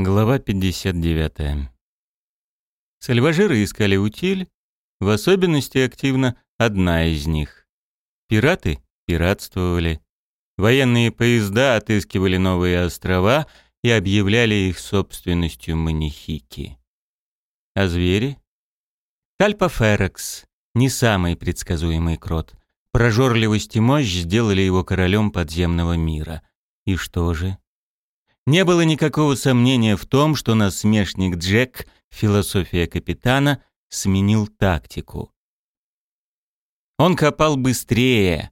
Глава 59. Сальважиры искали утиль, в особенности активно одна из них. Пираты пиратствовали. Военные поезда отыскивали новые острова и объявляли их собственностью манихики. А звери? Тальпоферекс, не самый предсказуемый крот. Прожорливость и мощь сделали его королем подземного мира. И что же? Не было никакого сомнения в том, что насмешник Джек, философия капитана, сменил тактику. Он копал быстрее,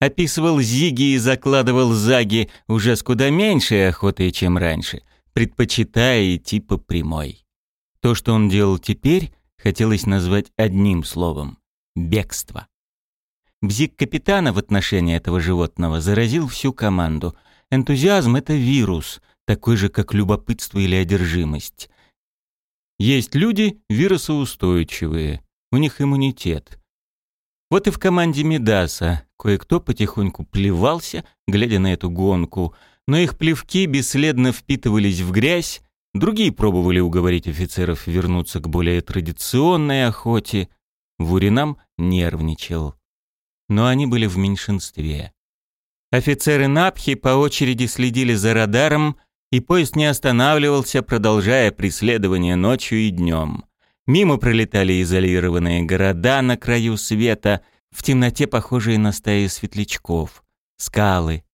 описывал зиги и закладывал заги уже с куда меньшей охотой, чем раньше, предпочитая идти по прямой. То, что он делал теперь, хотелось назвать одним словом — бегство. Бзик капитана в отношении этого животного заразил всю команду. Энтузиазм — это вирус, такой же, как любопытство или одержимость. Есть люди вирусоустойчивые, у них иммунитет. Вот и в команде Медаса кое-кто потихоньку плевался, глядя на эту гонку, но их плевки бесследно впитывались в грязь, другие пробовали уговорить офицеров вернуться к более традиционной охоте. Вуринам нервничал. Но они были в меньшинстве. Офицеры Напхи по очереди следили за радаром, и поезд не останавливался, продолжая преследование ночью и днем. Мимо пролетали изолированные города на краю света, в темноте похожие на стаи светлячков, скалы.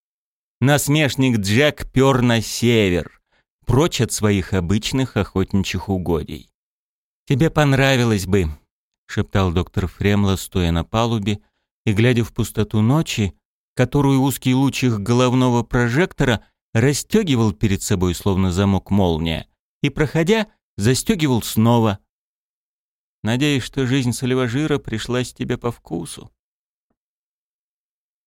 Насмешник Джек пер на север, прочь от своих обычных охотничьих угодий. «Тебе понравилось бы», — шептал доктор Фремло, стоя на палубе и глядя в пустоту ночи, которую узкий луч их головного прожектора — расстегивал перед собой словно замок молния и, проходя, застегивал снова. Надеюсь, что жизнь Соливажира пришлась тебе по вкусу.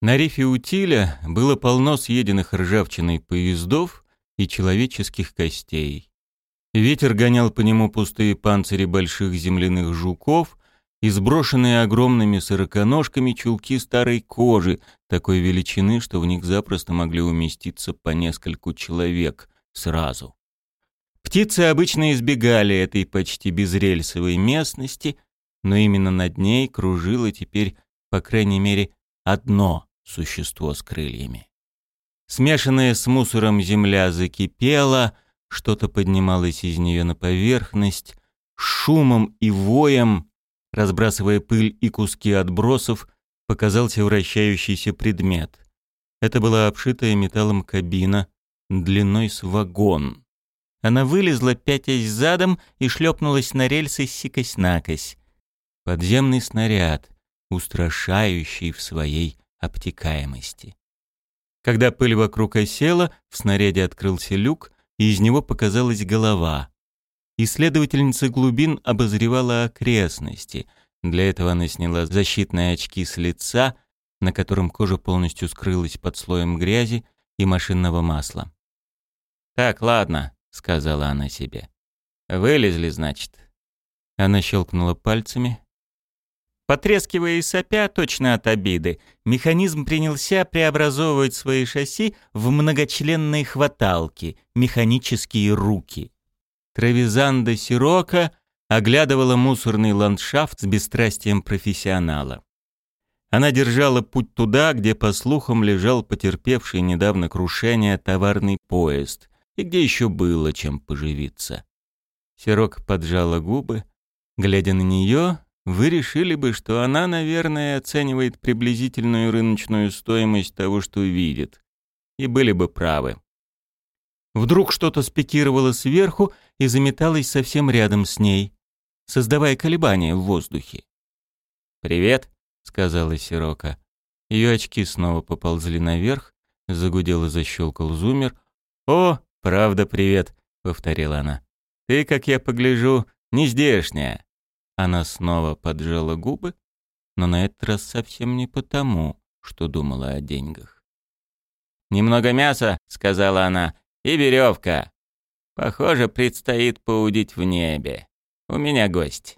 На рифе Утиля было полно съеденных ржавчиной поездов и человеческих костей. Ветер гонял по нему пустые панцири больших земляных жуков и сброшенные огромными сороконожками чулки старой кожи, такой величины, что в них запросто могли уместиться по нескольку человек сразу. Птицы обычно избегали этой почти безрельсовой местности, но именно над ней кружило теперь, по крайней мере, одно существо с крыльями. Смешанная с мусором земля закипела, что-то поднималось из нее на поверхность, шумом и воем разбрасывая пыль и куски отбросов, показался вращающийся предмет. Это была обшитая металлом кабина, длиной с вагон. Она вылезла, пятясь задом, и шлепнулась на рельсы сикось-накось. Подземный снаряд, устрашающий в своей обтекаемости. Когда пыль вокруг осела, в снаряде открылся люк, и из него показалась голова. Исследовательница глубин обозревала окрестности. Для этого она сняла защитные очки с лица, на котором кожа полностью скрылась под слоем грязи и машинного масла. «Так, ладно», — сказала она себе. «Вылезли, значит». Она щелкнула пальцами. Потрескивая и сопя точно от обиды, механизм принялся преобразовывать свои шасси в многочленные хваталки, механические руки — Травизанда Сирока оглядывала мусорный ландшафт с бесстрастием профессионала. Она держала путь туда, где, по слухам, лежал потерпевший недавно крушение товарный поезд, и где еще было чем поживиться. Сирок поджала губы. Глядя на нее, вы решили бы, что она, наверное, оценивает приблизительную рыночную стоимость того, что видит. И были бы правы. Вдруг что-то спикировало сверху и заметалось совсем рядом с ней, создавая колебания в воздухе. «Привет», — сказала Сирока. Ее очки снова поползли наверх, загудел и защелкал зумер. «О, правда, привет», — повторила она. «Ты, как я погляжу, не здешняя». Она снова поджала губы, но на этот раз совсем не потому, что думала о деньгах. «Немного мяса», — сказала она, и веревка. Похоже, предстоит поудить в небе. У меня гость.